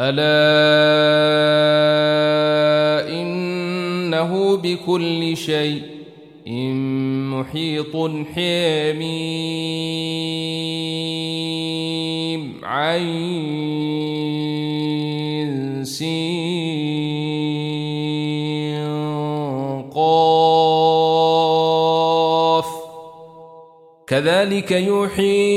ألا إنه بكل شيء محيط حميم عين سين قاف. كذلك يوحي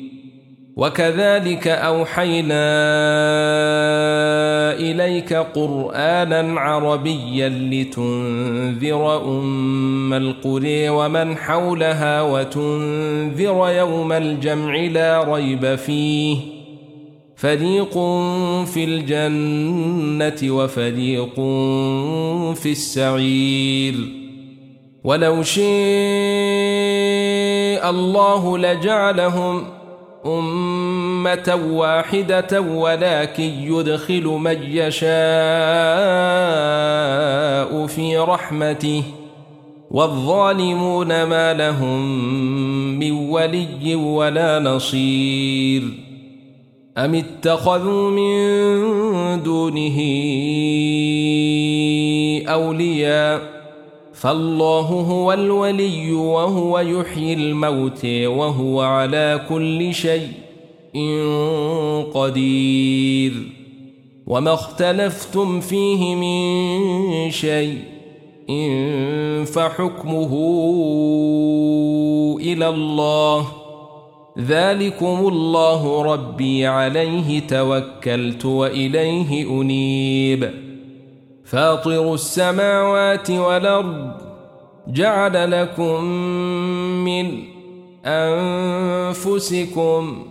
وكذلك أوحينا إليك قرآنا عربيا لتنذر أم القرى ومن حولها وتنذر يوم الجمع لا ريب فيه. فريق في الجنة وفريق في السعير. ولو شاء الله لجعلهم أمة واحدة ولكن يدخل من يشاء في رحمته. والظالمون ما لهم من ولي ولا نصير. أم اتخذوا من دونه أولياء؟ فالله هو الولي وهو يحيي الموت وهو على كل شيء قدير وما اختلفتم فيه من شيء إن فحكمه إلى الله ذلكم الله ربي عليه توكلت وإليه أنيب فاطر السماوات والأرض جعل لكم من أنفسكم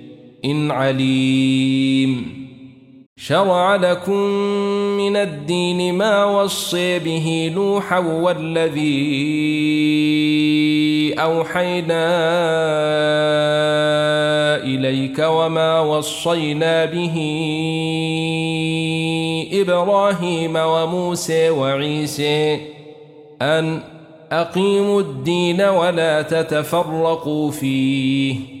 إن عليم. شرع لكم من الدين ما وصي به نوحا والذي أوحينا إليك وما وصينا به إبراهيم وموسى وعيسى أن أقيموا الدين ولا تتفرقوا فيه.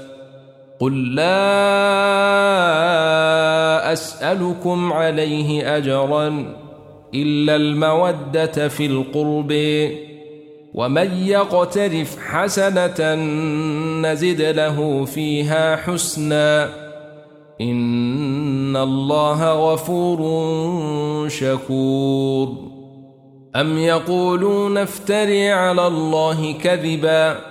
قل لا أسألكم عليه أجرا إلا المودة في القرب ومن يقترف حسنة نزد له فيها حسناً إن الله غفور شكور أم يقولون افتري على الله كذبا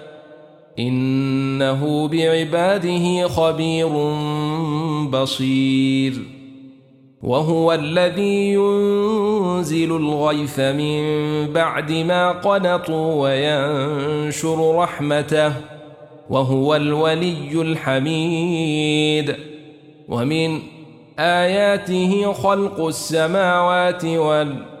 إنه بعباده خبير بصير. وهو الذي ينزل الغيث من بعد ما قنطوا وينشر رحمته. وهو الولي الحميد. ومن آياته خلق السماوات والأرض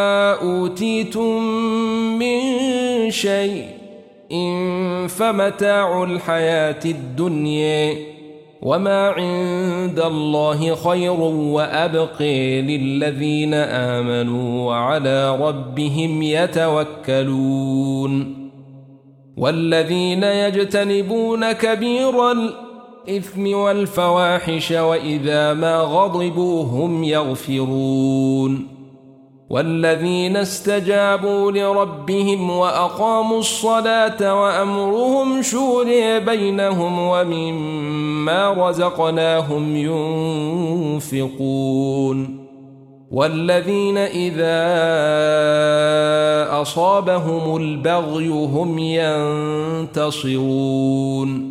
أوتيتم من شيء إن فمتاع الحياة الدنيا وما عند الله خير وأبقي للذين آمنوا وعلى ربهم يتوكلون والذين يجتنبون كبير الإثم والفواحش وإذا ما غضبوا هم يغفرون والذين استجابوا لربهم وأقاموا الصلاة وأمرهم شوري بينهم ومما رزقناهم ينفقون والذين إذا أصابهم البغي هم ينتصرون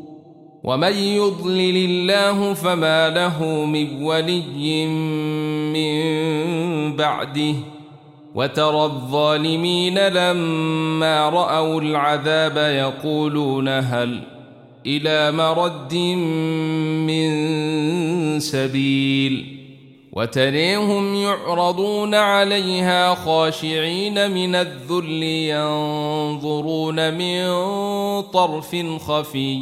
ومن يضلل الله فما له من ولي من بعده. وترى الظالمين لما رأوا العذاب يقولون هل إلى مرد من سبيل؟ وتريهم يعرضون عليها خاشعين من الذل ينظرون من طرف خفي.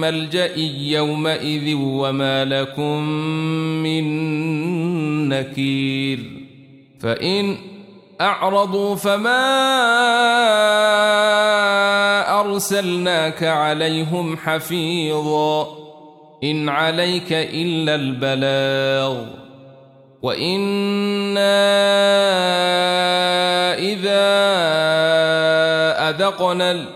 ملجأ يومئذ وما لكم من نكير. فإن أعرضوا فما أرسلناك عليهم حفيظا. إن عليك إلا البلاغ. وإنا إذا أذقنا